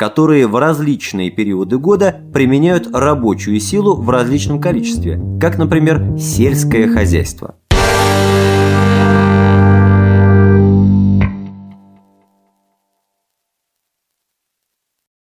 которые в различные периоды года применяют рабочую силу в различном количестве, как, например, сельское хозяйство.